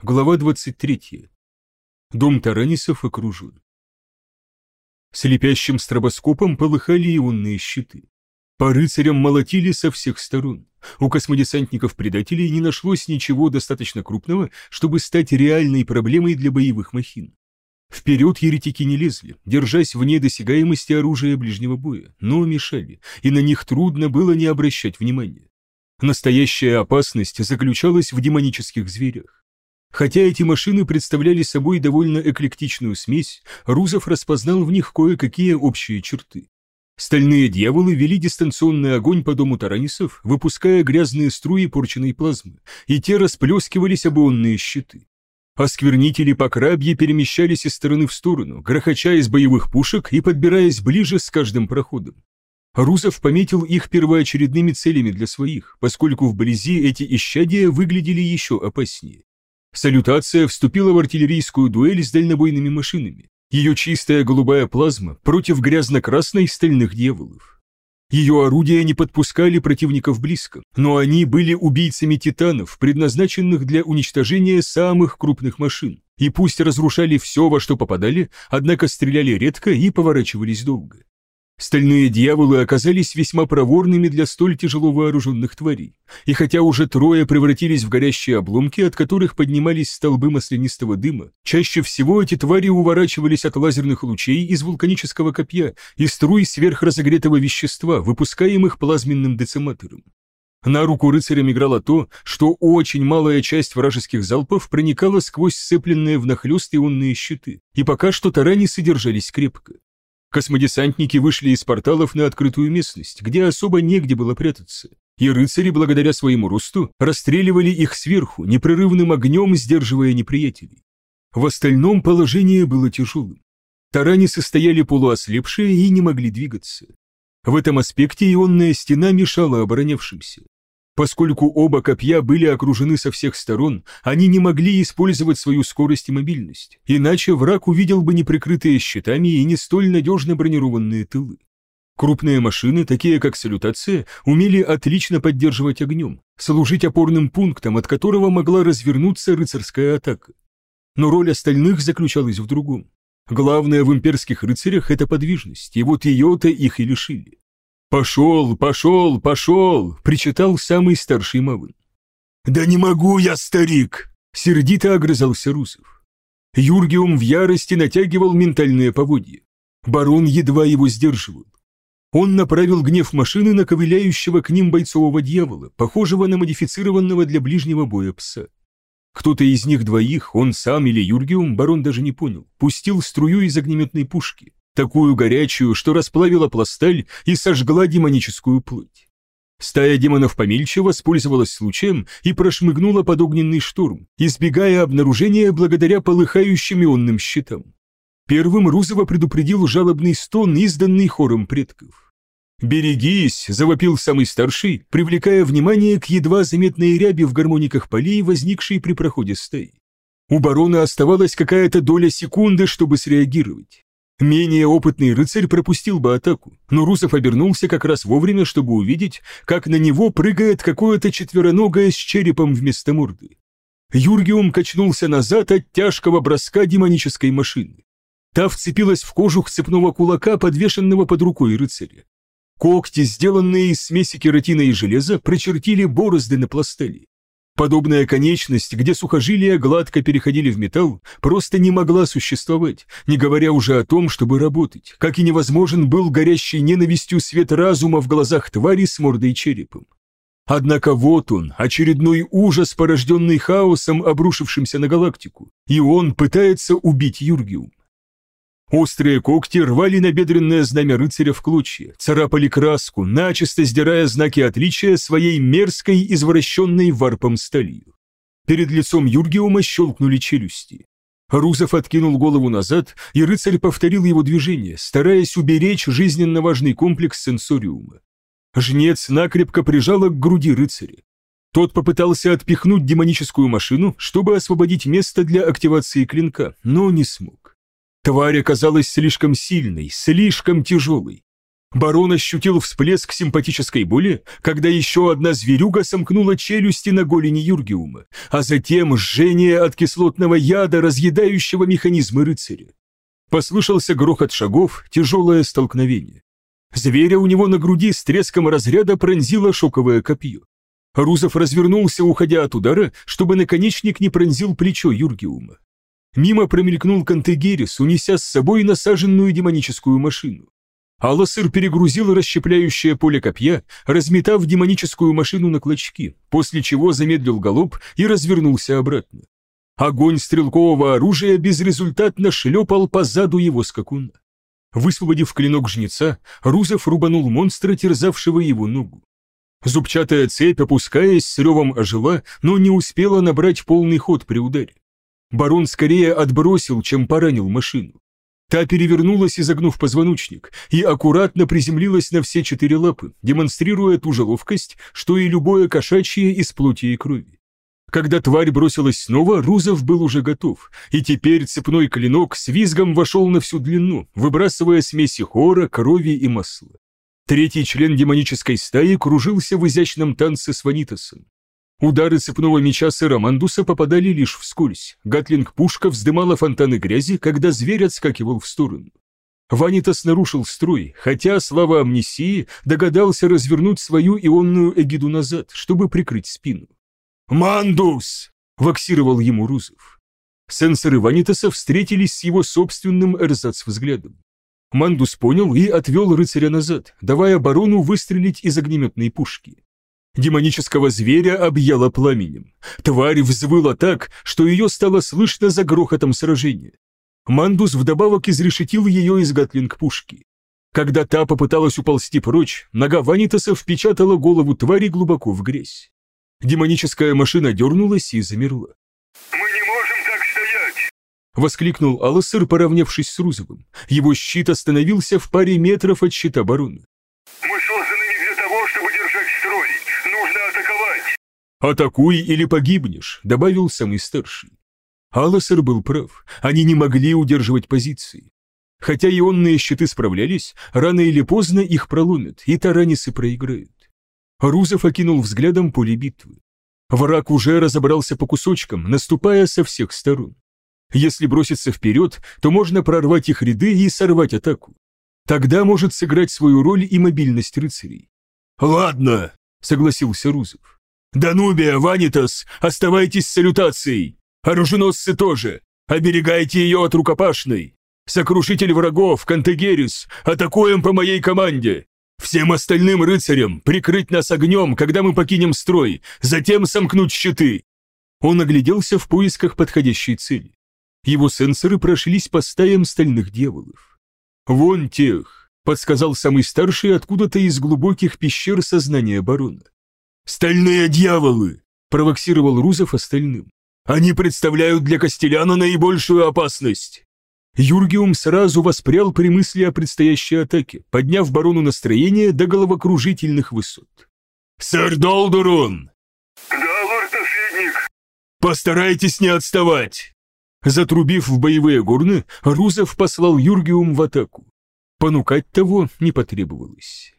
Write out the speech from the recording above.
Глава 23. Дом Таранисов окружен. Слепящим стробоскопом полыхали ионные щиты. По рыцарям молотили со всех сторон. У космодесантников-предателей не нашлось ничего достаточно крупного, чтобы стать реальной проблемой для боевых махин. Вперед еретики не лезли, держась вне досягаемости оружия ближнего боя, но мешали, и на них трудно было не обращать внимания. Настоящая опасность заключалась в демонических зверях. Хотя эти машины представляли собой довольно эклектичную смесь, Рузов распознал в них кое-какие общие черты. Стальные дьяволы вели дистанционный огонь по дому таранисов, выпуская грязные струи порченной плазмы, и те расплескивались об ионные щиты. Осквернители по крабье перемещались из стороны в сторону, грохоча из боевых пушек и подбираясь ближе с каждым проходом. Рузов пометил их первоочередными целями для своих, поскольку вблизи эти исчадия выглядели еще опаснее. Салютация вступила в артиллерийскую дуэль с дальнобойными машинами. Ее чистая голубая плазма против грязно-красной стальных дьяволов. Ее орудия не подпускали противников близко, но они были убийцами титанов, предназначенных для уничтожения самых крупных машин, и пусть разрушали все, во что попадали, однако стреляли редко и поворачивались долго. Стальные дьяволы оказались весьма проворными для столь тяжело вооруженных тварей, и хотя уже трое превратились в горящие обломки, от которых поднимались столбы маслянистого дыма, чаще всего эти твари уворачивались от лазерных лучей из вулканического копья и струй сверхразогретого вещества, выпускаемых плазменным дециматором. На руку рыцарям играло то, что очень малая часть вражеских залпов проникала сквозь сцепленные внахлёст ионные щиты, и пока что тарани содержались крепко. Космодесантники вышли из порталов на открытую местность, где особо негде было прятаться, и рыцари, благодаря своему росту, расстреливали их сверху, непрерывным огнем сдерживая неприятелей. В остальном положение было тяжелым. Тарани состояли полуослепшие и не могли двигаться. В этом аспекте ионная стена мешала оборонявшимся. Поскольку оба копья были окружены со всех сторон, они не могли использовать свою скорость и мобильность, иначе враг увидел бы неприкрытые щитами и не столь надежно бронированные тылы. Крупные машины, такие как салютация, умели отлично поддерживать огнем, служить опорным пунктом, от которого могла развернуться рыцарская атака. Но роль остальных заключалась в другом. Главное в имперских рыцарях – это подвижность, и вот ее-то их и лишили. «Пошел, пошел, пошел!» — причитал самый старший Мавын. «Да не могу я, старик!» — сердито огрызался Русов. Юргиум в ярости натягивал ментальные поводья. Барон едва его сдерживал. Он направил гнев машины на ковыляющего к ним бойцового дьявола, похожего на модифицированного для ближнего боя пса. Кто-то из них двоих, он сам или Юргиум, барон даже не понял, пустил струю из огнеметной пушки такую горячую, что расплавила пласталь и сожгла демоническую плоть. Стая демонов помельче воспользовалась случаем и прошмыгнула под огненный штурм, избегая обнаружения благодаря полыхающим ионным щитам. Первым Рузова предупредил жалобный стон, изданный хором предков. «Берегись!» – завопил самый старший, привлекая внимание к едва заметной ряби в гармониках полей, возникшей при проходе стаи. У барона оставалась какая-то доля секунды, чтобы среагировать. Менее опытный рыцарь пропустил бы атаку, но Русов обернулся как раз вовремя, чтобы увидеть, как на него прыгает какое-то четвероногое с черепом вместо морды. Юргиум качнулся назад от тяжкого броска демонической машины. Та вцепилась в кожух цепного кулака, подвешенного под рукой рыцаря. Когти, сделанные из смеси кератина и железа, прочертили борозды на пластели. Подобная конечность, где сухожилия гладко переходили в металл, просто не могла существовать, не говоря уже о том, чтобы работать, как и невозможен был горящий ненавистью свет разума в глазах твари с мордой черепом. Однако вот он, очередной ужас, порожденный хаосом, обрушившимся на галактику, и он пытается убить Юргиум. Острые когти рвали набедренное знамя рыцаря в клочья, царапали краску, начисто сдирая знаки отличия своей мерзкой, извращенной варпом сталью. Перед лицом Юргиума щелкнули челюсти. Рузов откинул голову назад, и рыцарь повторил его движение, стараясь уберечь жизненно важный комплекс сенсориума. Жнец накрепко прижала к груди рыцаря. Тот попытался отпихнуть демоническую машину, чтобы освободить место для активации клинка, но не смог. Тварь оказалась слишком сильной, слишком тяжелой. Барон ощутил всплеск симпатической боли, когда еще одна зверюга сомкнула челюсти на голени Юргиума, а затем жжение от кислотного яда, разъедающего механизмы рыцаря. Послышался грохот шагов, тяжелое столкновение. Зверя у него на груди с треском разряда пронзило шоковое копье. Рузов развернулся, уходя от удара, чтобы наконечник не пронзил плечо Юргиума. Мимо промелькнул Кантегерис, унеся с собой насаженную демоническую машину. Алласыр перегрузил расщепляющее поле копья, разметав демоническую машину на клочки, после чего замедлил галоп и развернулся обратно. Огонь стрелкового оружия безрезультатно шлепал по заду его скакуна. Высвободив клинок жнеца, Рузов рубанул монстра, терзавшего его ногу. Зубчатая цепь, опускаясь, с ревом ожила, но не успела набрать полный ход при ударе. Барон скорее отбросил, чем поранил машину. Та перевернулась, изогнув позвоночник, и аккуратно приземлилась на все четыре лапы, демонстрируя ту же ловкость, что и любое кошачье из плоти и крови. Когда тварь бросилась снова, Рузов был уже готов, и теперь цепной клинок с визгом вошел на всю длину, выбрасывая смеси хора, крови и масла. Третий член демонической стаи кружился в изящном танце с Ванитосом. Удары цепного меча сэра Мандуса попадали лишь вскользь. Гатлинг-пушка вздымала фонтаны грязи, когда зверь отскакивал в сторону. Ванитас нарушил строй, хотя, слава амнисии, догадался развернуть свою ионную эгиду назад, чтобы прикрыть спину. «Мандус!» — ваксировал ему Рузов. Сенсоры Ванитаса встретились с его собственным эрзац-взглядом. Мандус понял и отвел рыцаря назад, давая барону выстрелить из огнеметной пушки. Демонического зверя объяло пламенем. Тварь взвыла так, что ее стало слышно за грохотом сражения. Мандус вдобавок изрешетил ее из гатлинг-пушки. Когда та попыталась уползти прочь, нога Ванитаса впечатала голову твари глубоко в грязь. Демоническая машина дернулась и замерла. «Мы не можем так стоять!» — воскликнул Алласер, поравнявшись с Рузовым. Его щит остановился в паре метров от щита барона. «Мы созданы не для того, чтобы держать строй. Нужно атаковать!» «Атакуй или погибнешь», — добавил самый старший. Алласер был прав, они не могли удерживать позиции. Хотя ионные щиты справлялись, рано или поздно их проломят, и таранисы проиграют. Рузов окинул взглядом поле битвы. Враг уже разобрался по кусочкам, наступая со всех сторон. Если броситься вперед, то можно прорвать их ряды и сорвать атаку. Тогда может сыграть свою роль и мобильность рыцарей. «Ладно», — согласился Рузов. «Данубия, Ванитас, оставайтесь с салютацией. Оруженосцы тоже. Оберегайте ее от рукопашной. Сокрушитель врагов, Кантегерис, атакуем по моей команде. Всем остальным рыцарям прикрыть нас огнем, когда мы покинем строй, затем сомкнуть щиты». Он огляделся в поисках подходящей цели. Его сенсоры прошлись по стаям стальных дьяволов. «Вон тех», — подсказал самый старший откуда-то из глубоких пещер сознания барона. «Стальные дьяволы!» — провоксировал Рузов остальным. «Они представляют для Костеляна наибольшую опасность!» Юргиум сразу воспрял при мысли о предстоящей атаке, подняв барону настроение до головокружительных высот. «Сэр Долдурун!» «Да, лорд-наследник!» «Постарайтесь не отставать!» Затрубив в боевые горны, Рузов послал Юргиум в атаку. Понукать того не потребовалось.